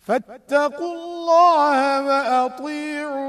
فاتقوا الله وأطيعوا